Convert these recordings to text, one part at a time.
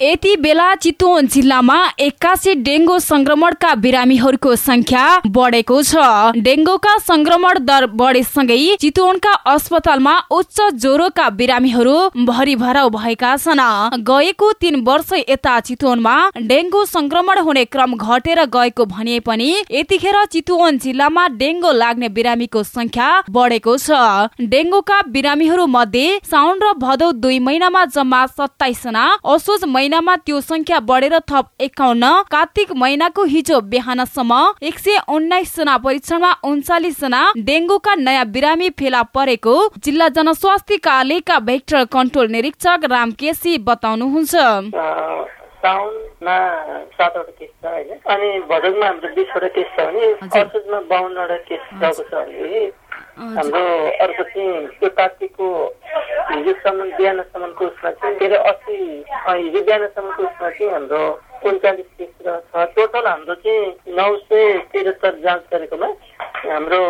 यति बेला चितवन जिल्लामा एक्कासी डेङ्गु संक्रमणका बिरामीहरूको संख्या बढेको छ। डेङ्गुका संक्रमण दर बढेसँगै चितवनका अस्पतालमा उच्च ज्वरोका बिरामीहरू भरिभराउ भएका छन्। गएको तीन वर्ष यता चितवनमा डेङ्गु संक्रमण हुने क्रम घटेर गएको भने पनि यतिखेर चितवन जिल्लामा डेङ्गु लाग्ने बिरामीको संख्या बढेको छ। डेङ्गुका बिरामीहरू मध्ये साउन र भदौ दुई महिनामा जम्मा सत्ताइस जना असोज महिनामा त्यो संख्या बढेर थप एकाउन्न। कार्तिक महिनाको हिजो बिहानसम्म एक सय उन्नाइस जना परीक्षणमा उन्चालिस जना डेङ्गुका नयाँ बिरामी फेला परेको जिल्ला जनस्वास्थ्य कार्यालयका भेक्टर कन्ट्रोल निरीक्षक राम केसी बताउनुहुन्छ। साउनमा सातवटा केस छ होइन अनि भदौमा हाम्रो बिसवटा केस छ भने असोजमा बाहन्नवटा केस गएको छ भने हाम्रो अर्को चाहिँ त्यो कार्तिकको हिजोसम्म बिहानसम्मको उसमा चाहिँ के अरे अस्सी हिजो बिहानसम्मको उसमा चाहिँ हाम्रो उन्चालिस केस छ टोटल हाम्रो चाहिँ नौ सय त्रिहत्तर जाँच गरेकोमा हाम्रो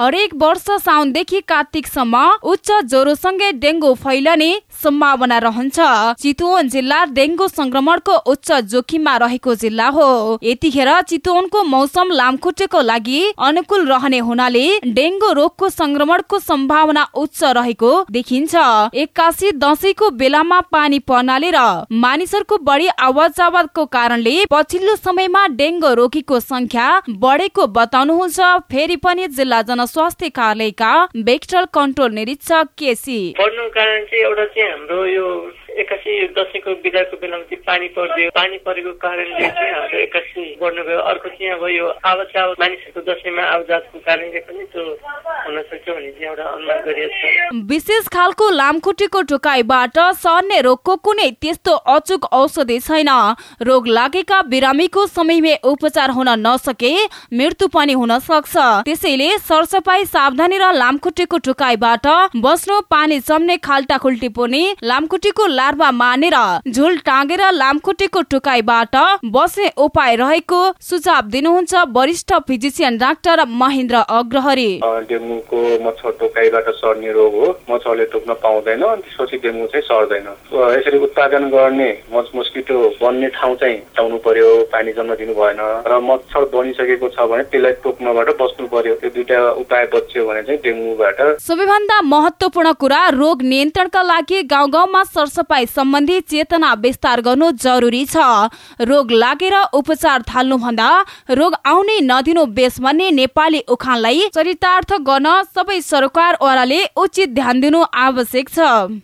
हरेक वर्ष साउनदेखि कार्तिकसम्म उच्च ज्वरोसँगै डेङ्गु फैलने सम्भावना रहन्छ। चितवन जिल्ला डेङ्गु संक्रमणको उच्च जोखिममा रहेको जिल्ला हो। यतिखेर चितवनको मौसम लामखुट्टेको लागि अनुकूल रहने हुनाले डेङ्गु रोगको संक्रमणको सम्भावना उच्च रहेको देखिन्छ। एक्कासी दसैँको बेलामा पानी पर्नाले र मानिसहरूको बढी आवाज आवाजको कारणले पछिल्लो समयमा डेङ्गु रोगीको संख्या बढेको बताउनुहुन्छ फेरि पनि जिल्ला जनस्वास्थ्य कार्यालयका बेक्टल कन्ट्रोल निरीक्षक केसी। बढ्नु कारण चाहिँ एउटा चाहिँ हाम्रो यो एक्कासी दसैँको बिदाको बेलामा चाहिँ पानी परिदियो। पानी परेको कारणले चाहिँ हाम्रो एक्कासी बढ्नु गयो अर्को चाहिँ अब यो आवत आवत मानिसहरूको दसैँमा आवजातको कारणले पनि त्यो हुन सक्छ भन्ने चाहिँ एउटा अनुमान गरिएको छ। विशेष खालको लामखुट्टेको टोकाइबाट सर्ने रोगको कुनै त्यस्तो अचुक औषधि छैन। रोग लागेका बिरामीको समयमै उपचार हुन नसके मृत्यु पनि हुन सक्छ। त्यसैले सरसफाई सावधानी र लामखुट्टेको टोकाइबाट बस्नु पानी जम्ने खाल्टा खुल्टी पनि लामखुट्टेको लार्वा मानेर झुल टाँगेर लामखुट्टेको टोकाइबाट बस्ने उपाय रहेको सुझाव दिनुहुन्छ वरिष्ठ फिजिसियन डाक्टर महेन्द्र अग्रहरी। डेङ्गुको मच्छर टोकाइबाट सर्ने रोग हो। मच्छरले टोक्न पाउँदैन त्यसपछि डेङ्गु चाहिँ सर्दैन। यसरी उत्पादन गर्ने मस्किटो बन्ने ठाउँ चाहिँ हटाउनु पर्यो पानी जम्न दिनु भएन र मच्छर बनिसकेको छ भने त्यसलाई टोक्नबाट बस्नु पर्यो। त्यो दुइटा उपाय बच्यो भने चाहिँ डेङ्गुबाट। सबैभन्दा महत्वपूर्ण कुरा रोग नियन्त्रणका लागि गाउँ गाउँमा सरसफाई सम्बन्धी चेतना विस्तार गर्नु जरुरी छ। रोग लागेर उपचार थाल्नुभन्दा रोग आउने नदिनु बेस भन्ने नेपाली उखानलाई चरितार्थ गर्न सबै सरकारवालाले उचित ध्यान दिनु आवश्यक छ।